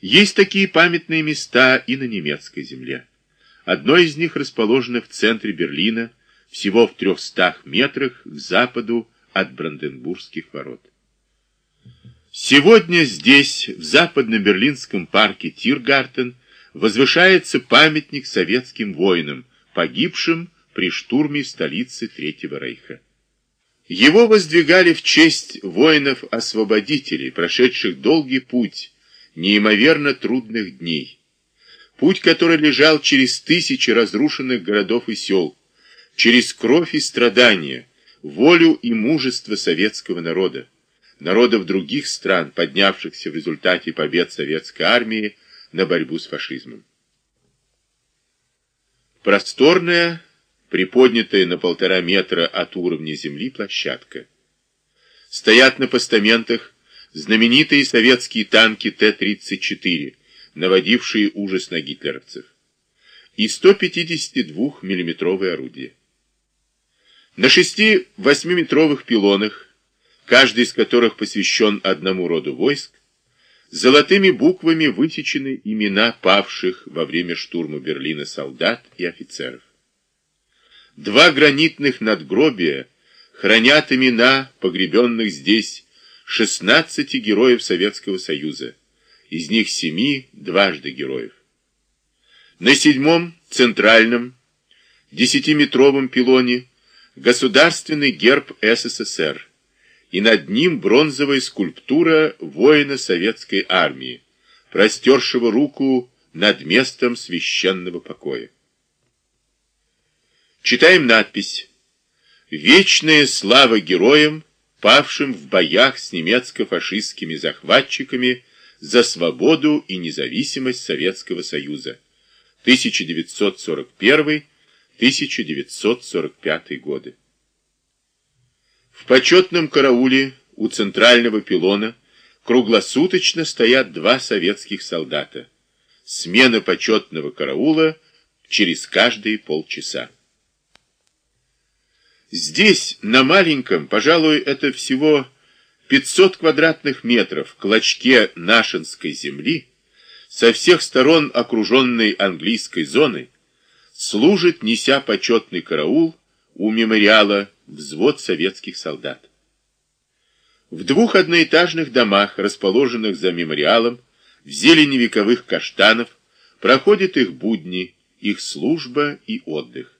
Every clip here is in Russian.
Есть такие памятные места и на немецкой земле. Одно из них расположено в центре Берлина, всего в 300 метрах к западу от Бранденбургских ворот. Сегодня здесь, в западно-берлинском парке Тиргартен, возвышается памятник советским воинам, погибшим при штурме столицы Третьего Рейха. Его воздвигали в честь воинов-освободителей, прошедших долгий путь, неимоверно трудных дней. Путь, который лежал через тысячи разрушенных городов и сел, через кровь и страдания, волю и мужество советского народа, народов других стран, поднявшихся в результате побед советской армии на борьбу с фашизмом. Просторная, приподнятая на полтора метра от уровня земли площадка. Стоят на постаментах знаменитые советские танки Т-34, наводившие ужас на гитлеровцев, и 152 миллиметровые орудия. На шести восьмиметровых пилонах, каждый из которых посвящен одному роду войск, золотыми буквами высечены имена павших во время штурма Берлина солдат и офицеров. Два гранитных надгробия хранят имена погребенных здесь 16 героев Советского Союза, из них семи дважды героев. На седьмом, центральном, десятиметровом пилоне государственный герб СССР, и над ним бронзовая скульптура воина Советской Армии, простершего руку над местом священного покоя. Читаем надпись «Вечная слава героям, павшим в боях с немецко-фашистскими захватчиками за свободу и независимость Советского Союза. 1941-1945 годы. В почетном карауле у центрального пилона круглосуточно стоят два советских солдата. Смена почетного караула через каждые полчаса. Здесь, на маленьком, пожалуй, это всего 500 квадратных метров, клочке нашинской земли, со всех сторон окруженной английской зоной, служит, неся почетный караул, у мемориала взвод советских солдат. В двух одноэтажных домах, расположенных за мемориалом, в зелени вековых каштанов, проходят их будни, их служба и отдых.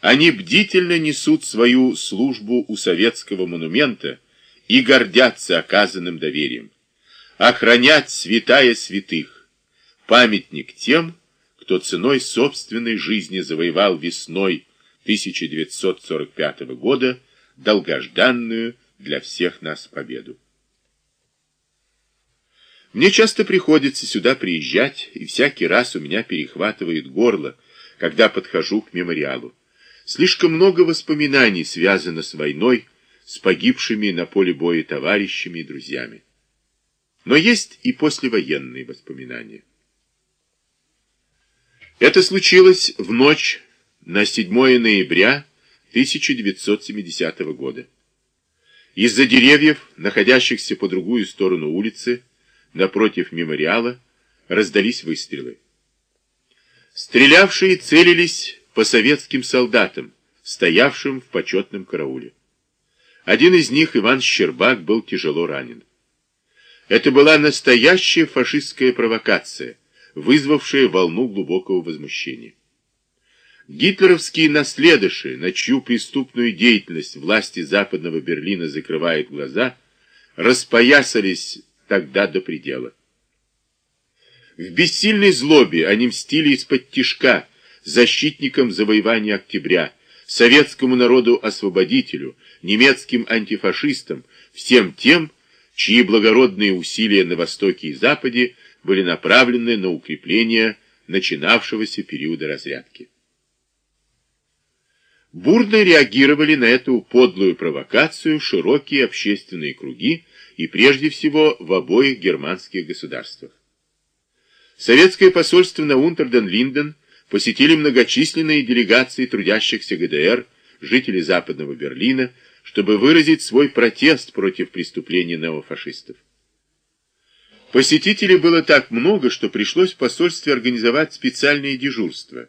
Они бдительно несут свою службу у советского монумента и гордятся оказанным доверием. Охранять святая святых, памятник тем, кто ценой собственной жизни завоевал весной 1945 года долгожданную для всех нас победу. Мне часто приходится сюда приезжать, и всякий раз у меня перехватывает горло, когда подхожу к мемориалу. Слишком много воспоминаний связано с войной, с погибшими на поле боя товарищами и друзьями. Но есть и послевоенные воспоминания. Это случилось в ночь на 7 ноября 1970 года. Из-за деревьев, находящихся по другую сторону улицы, напротив мемориала, раздались выстрелы. Стрелявшие целились по советским солдатам, стоявшим в почетном карауле. Один из них, Иван Щербак, был тяжело ранен. Это была настоящая фашистская провокация, вызвавшая волну глубокого возмущения. Гитлеровские наследыши, на чью преступную деятельность власти Западного Берлина закрывают глаза, распоясались тогда до предела. В бессильной злобе они мстили из-под тишка, защитникам завоевания октября, советскому народу-освободителю, немецким антифашистам, всем тем, чьи благородные усилия на Востоке и Западе были направлены на укрепление начинавшегося периода разрядки. Бурно реагировали на эту подлую провокацию широкие общественные круги и прежде всего в обоих германских государствах. Советское посольство на Унтерден-Линден посетили многочисленные делегации трудящихся ГДР, жителей Западного Берлина, чтобы выразить свой протест против преступлений неофашистов. Посетителей было так много, что пришлось в посольстве организовать специальные дежурства.